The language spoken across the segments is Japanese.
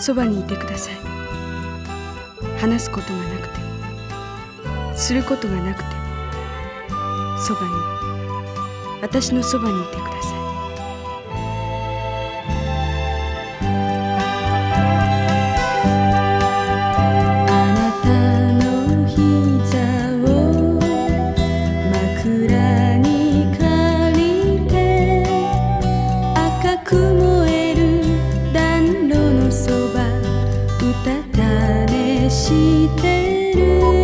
そばにいてください。話すことがなくてもすることがなくてもそばに私のそばにいてください。してる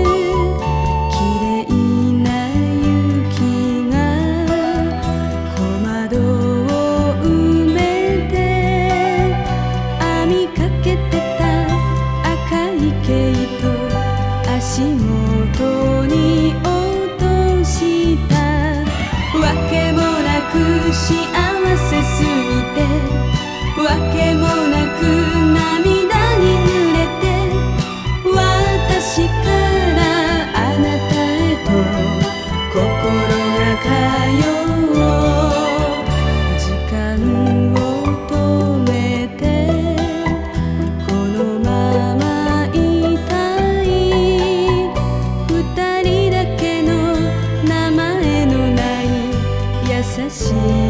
優しい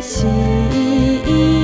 心。